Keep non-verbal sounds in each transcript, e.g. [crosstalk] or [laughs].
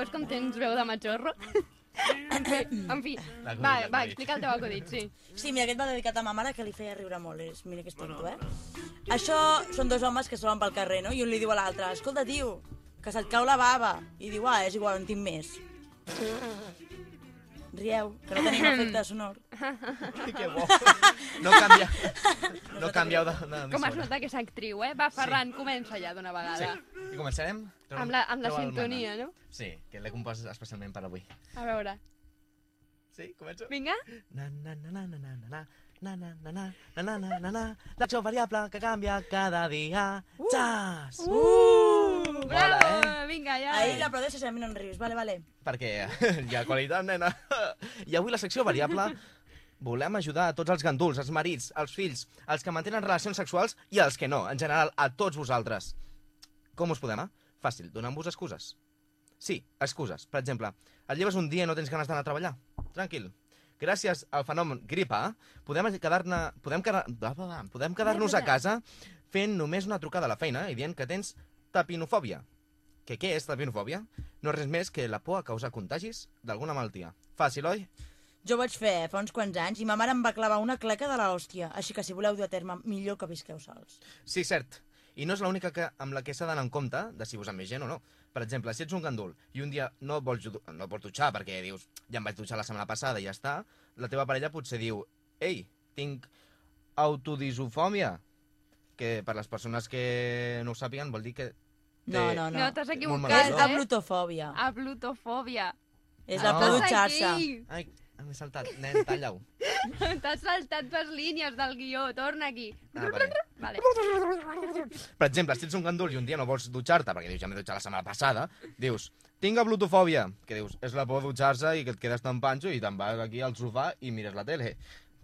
Veus com tens veu de matxorro? [coughs] en fi, Va, va, explica el teu acudit, sí. Sí, mira, aquest va dedicat a ma mare que li feia riure molt. És, mira que és tonto, eh? Això són dos homes que es troben pel carrer, no? I un li diu a l'altre, escolta, tio, que se't cau la bava. I diu, ah, és igual, en tinc més. Rieu, que no tenim efecte sonor. [laughs] que bo. [laughs] No, canvia, no canvieu de, de Com has notat que és actriu, eh? Va, Ferran, sí. comença ja d'una vegada. Sí. I començarem? Treu, amb la, amb la sintonia, no? Sí, que l'he compost especialment per avui. A veure. Sí, començo? Vinga. Na, na, na, na, na, na, na. Na, na, na, na, na, na, na, na, l'acció variable que canvia cada dia. Uh! Xas! Uh! uh! Bravo! Mola, eh? Vinga, ja. Ahir la prodeixes a mi no en rius. Vale, vale. Perquè [laughs] hi ha qualitat, nena. I avui la secció variable volem ajudar a tots els ganduls, els marits, els fills, els que mantenen relacions sexuals i els que no, en general, a tots vosaltres. Com us podem, eh? Fàcil, donant-vos excuses. Sí, excuses. Per exemple, et lleves un dia i no tens ganes d'anar a treballar. Tranquil. Gràcies al fenomen gripa, podem quedar-ne... Podem quedar... Podem quedar-nos a casa fent només una trucada a la feina i dient que tens tapinofòbia. Que què és tapinofòbia? No és res més que la por a causar contagis d'alguna malaltia. Fàcil, oi? Jo ho vaig fer fa uns quants anys i ma mare em va clavar una cleca de l'hòstia. Així que si voleu dur a terme, millor que visqueu sols. Sí, cert. I no és l'única que, amb la que s'ha d'anar en compte de si vos amb més gent o no. Per exemple, si ets un gandul i un dia no vols, ju- no vols dutxar perquè dius ja em vaig dutxar la setmana passada i ja està, la teva parella potser diu ei, tinc autodisofòmia, que per les persones que no ho sàpiguen vol dir que No, té- no, no. No, t'has Molt equivocat, malament. És eh? ablutofòbia. A plutofòbia. És Ah. la por a dutxar-se. Ai, m'he saltat. Nen, talla-ho. [laughs] T'has saltat les línies del guió. Torna aquí. Ah, vale. Vale. Per exemple, si ets un gandul i un dia no vols dutxar-te, perquè dius, ja m'he dutxat la setmana passada, dius, tinc ablutofòbia, que dius, és la por de dutxar-se i que et quedes tan panxo i te'n vas aquí al sofà i mires la tele.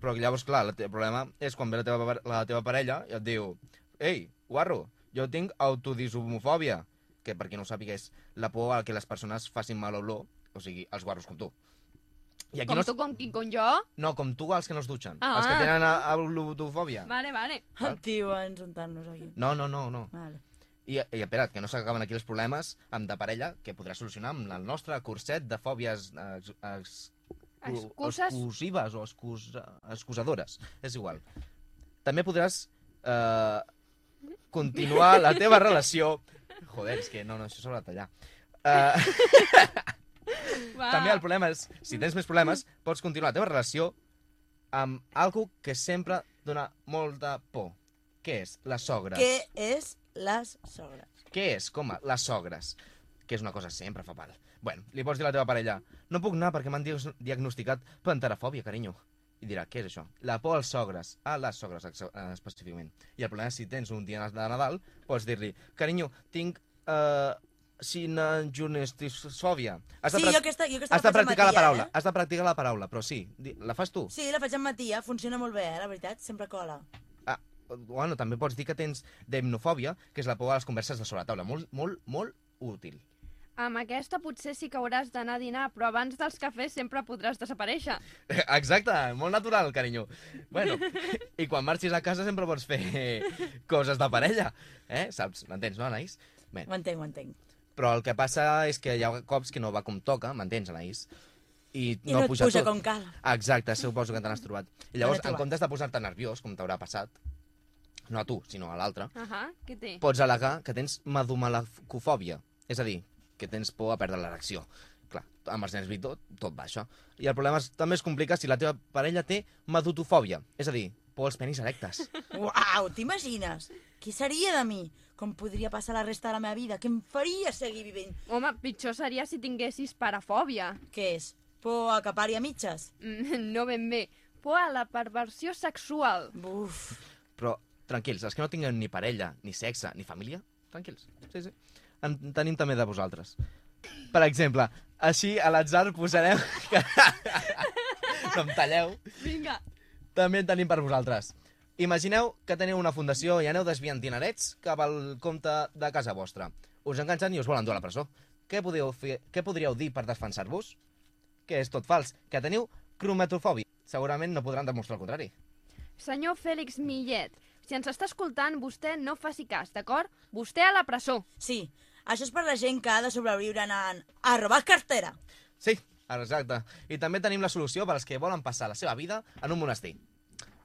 Però llavors, clar, el problema és quan ve la teva, la teva parella i et diu, ei, guarro, jo tinc autodisomofòbia, que per qui no ho sàpiga és la por a que les persones facin mal olor, o sigui, els guarros com tu. I aquí Com no, tu, com qui, com jo? no, com tu els que no es dutxen, Ah. els que tenen a- ablutofòbia. Vale, vale. El tio ens untant-nos aquí. No, no, no, no. Vale. I, i espera't, que no s'acaben aquí els problemes amb de parella que podràs solucionar amb el nostre curset de fòbies eh, ex, ex, Excuses. exclusives o excusa, excusadores. És igual. També podràs eh, continuar la teva relació... Joder, és que no, no, això s'haurà de tallar. Eh, [laughs] Va. també el problema és, si tens més problemes, pots continuar la teva relació amb algo que sempre dona molta por. Què és? Les sogres. Què és les sogres? Què és, com a, les sogres? Que és una cosa sempre fa pal. Bueno, li pots dir a la teva parella, no puc anar perquè m'han diag- diagnosticat panterafòbia, carinyo. I dirà, què és això? La por als sogres, a les sogres eh, específicament. I el problema és si tens un dia de Nadal, pots dir-li, carinyo, tinc uh, sinanjonestifòbia. Has de, Sí, jo aquesta, jo aquesta has de la faig practicar la Matia, paraula, Eh? has de practicar la paraula, però sí, la fas tu. Sí, la faig amb Matia, funciona molt bé, eh, la veritat, sempre cola. Ah, bueno, també pots dir que tens demnofòbia, que és la por a les converses de sobre la taula. Molt, molt, molt útil. Amb aquesta potser sí que hauràs d'anar a dinar, però abans dels cafès sempre podràs desaparèixer. [laughs] Exacte, molt natural, carinyo. Bueno, [laughs] i quan marxis a casa sempre pots fer [laughs] coses de parella, eh? Saps? M'entens, no, Anaïs? Bé, Ho entenc, ho entenc. Però el que passa és que hi ha cops que no va com toca, m'entens, Anaïs? I, I no, et puja puja tot. com cal. Exacte, suposo que te n'has trobat. I llavors, n'he en trobat. comptes de posar-te nerviós, com t'haurà passat, no a tu, sinó a l'altre, Ahà, què té? pots al·legar que tens madomalacofòbia, és a dir, que tens por a perdre l'erecció. Clar, amb els nens i tot, tot va això. I el problema és, també es complica si la teva parella té madutofòbia, és a dir, por als penis erectes. [laughs] Uau, t'imagines? Qui seria de mi? Com podria passar la resta de la meva vida? Què em faria seguir vivint? Home, pitjor seria si tinguessis parafòbia. Què és? Por a capar-hi a mitges? Mm, [laughs] No ben bé. Por a la perversió sexual. Buf. Però, tranquils, els que no tinguin ni parella, ni sexe, ni família, tranquils. Sí, sí. En tenim també de vosaltres. Per exemple, així a l'atzar posarem... [laughs] Que... [laughs] no em talleu. Vinga. També en tenim per vosaltres. Imagineu que teniu una fundació i aneu desviant dinerets cap al compte de casa vostra. Us enganxen i us volen dur a la presó. Què, podeu fer, què podríeu dir per defensar-vos? Que és tot fals, que teniu cromatofòbia. Segurament no podran demostrar el contrari. Senyor Fèlix Millet, Si ens està escoltant, vostè no faci cas, d'acord? Vostè a la presó. Sí, això és per la gent que ha de sobreviure anant a robar cartera. Sí, exacte. I també tenim la solució per als que volen passar la seva vida en un monestir.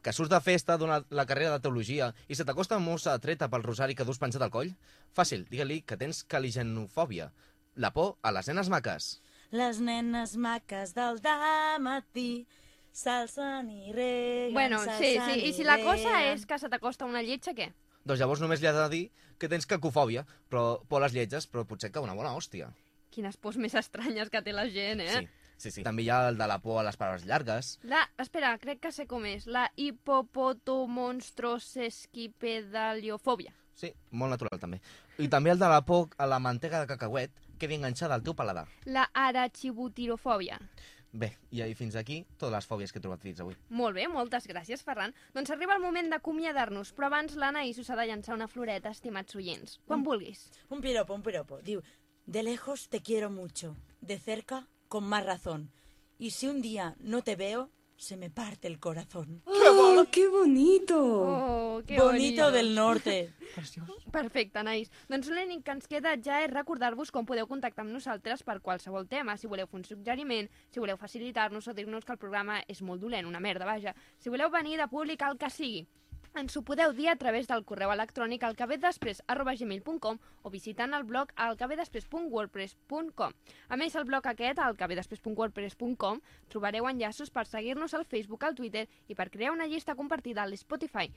Que surts de festa d'una la carrera de teologia i se t'acosta una mossa treta pel rosari que dus penjat al coll? Fàcil, digue-li que tens caligenofòbia. La por a les nenes maques. Les nenes maques del matí s'alcen i reguen, Bueno, sí, s'alcen sí. I si la cosa és que se t'acosta una lletja, què? Doncs llavors només li has de dir que tens cacofòbia, però por a les lletges, però potser que una bona hòstia. Quines pors més estranyes que té la gent, eh? Sí, sí, sí. També hi ha el de la por a les paraules llargues. La, espera, crec que sé com és. La hipopotomonstrosesquipedaliofòbia. Sí, molt natural també. I també el de la por a la mantega de cacauet quedi enganxada al teu paladar. La arachibutirofòbia. Bé, i ahí fins aquí totes les fòbies que he trobat fins avui. Molt bé, moltes gràcies, Ferran. Doncs arriba el moment d'acomiadar-nos, però abans l'Anaïs us ha de llançar una floreta, estimats oients. Quan vulguis. Un piropo, un piropo. Diu, de lejos te quiero mucho, de cerca con más razón. Y si un día no te veo, se me parte el corazón. ¡Oh, qué bonito! Oh, que Bonito del norte. [laughs] Perfecte, Anaïs. Doncs l'únic que ens queda ja és recordar-vos com podeu contactar amb nosaltres per qualsevol tema. Si voleu fer un suggeriment, si voleu facilitar-nos o dir-nos que el programa és molt dolent, una merda, vaja. Si voleu venir de públic, el que sigui. Ens ho podeu dir a través del correu electrònic gmail.com o visitant el blog alcabedespres.wordpress.com. A més, al blog aquest, alcabedespres.wordpress.com, trobareu enllaços per seguir-nos al Facebook, al Twitter i per crear una llista compartida a l'Spotify.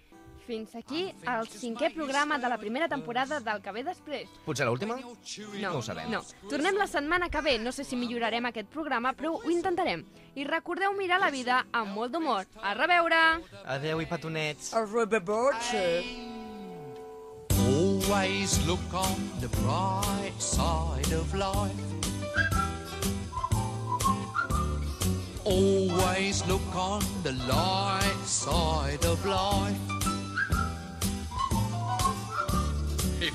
Fins aquí el cinquè programa de la primera temporada del Que ve després. Potser l'última? No, No ho sabem. No. Tornem la setmana que ve. No sé si millorarem aquest programa, però ho intentarem. I recordeu mirar la vida amb molt d'humor. A reveure! Adeu i petonets. Arrivederci. Always look on the bright side of life. Always look on the light side of life.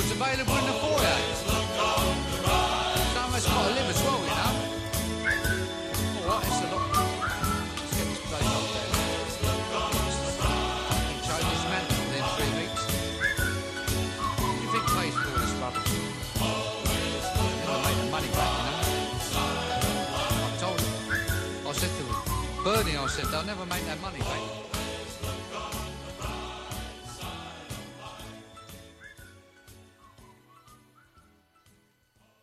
this available in the foyer. Some of us got to live as well, you know. All right, it's a lot. Let's get this place up there. I can change this man within three weeks. What do you think pays for all this rubbish? Never make the money back, you know. I told him. I said to him, Bernie, I said, they'll never make that money back.